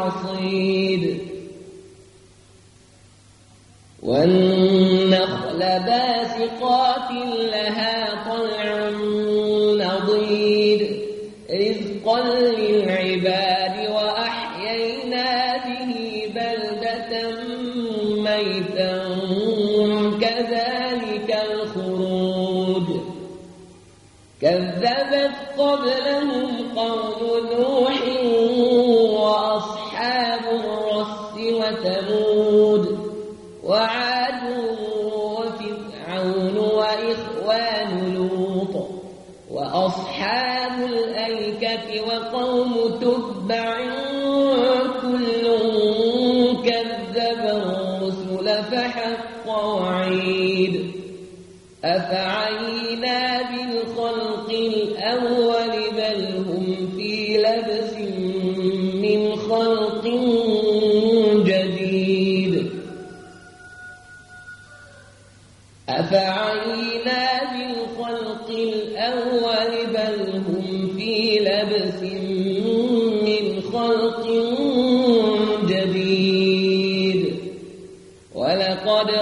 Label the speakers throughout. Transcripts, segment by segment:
Speaker 1: الحصيد والنخل باسقات لها طلع نضيد. رزقا للعباد. أفعينا بالخلق الأول بل هم في لبس من خلق جديد. أفعينا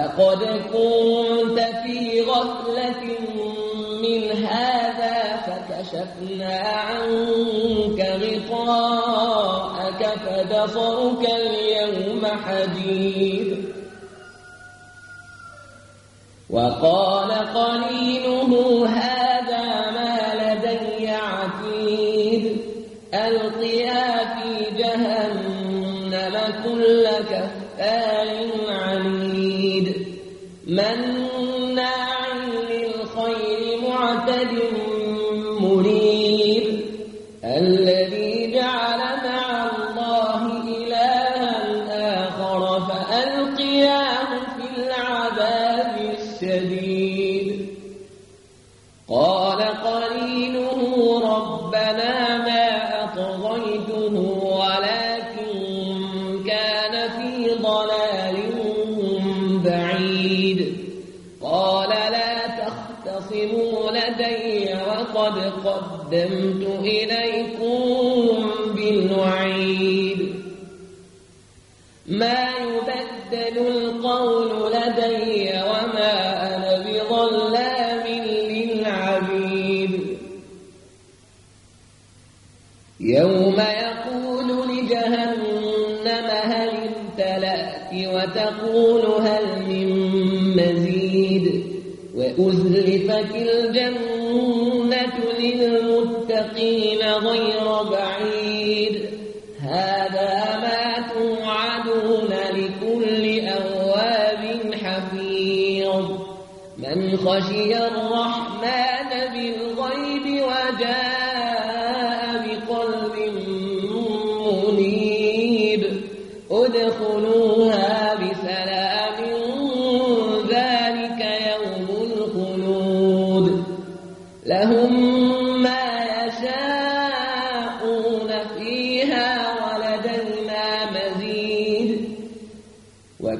Speaker 1: لقد كنت في غفلة من هذا فكشفنا عنك غطاءك فبصرك اليوم حديد. وقال قليله هذا ما لدي عتيد. ألقيا في جهنم كل كفار من ما يبدل القول لدي وما أنا بظلام للعبيد. يوم يقول لجهنم هل امتلأت وتقول هل من مزيد؟ وأزلفت الجنة للمتقين غير بعيد. حفيظ من خشي الرحمن بالغيب وجاء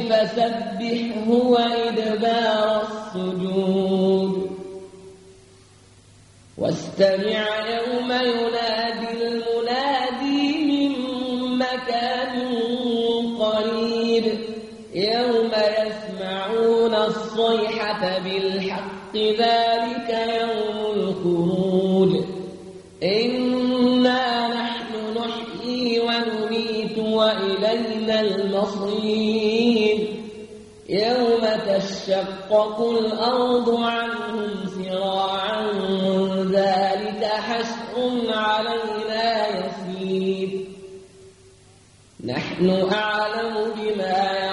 Speaker 1: فسبحه وإدبار السجود. واستمع يوم ينادي المنادي من مكان قريب. يوم يسمعون الصيحة بالحق ذلك وإلينا المصير. يوم تشقق الأرض عنهم سراعا ذلك حشر علينا يسير. نحن أعلم بما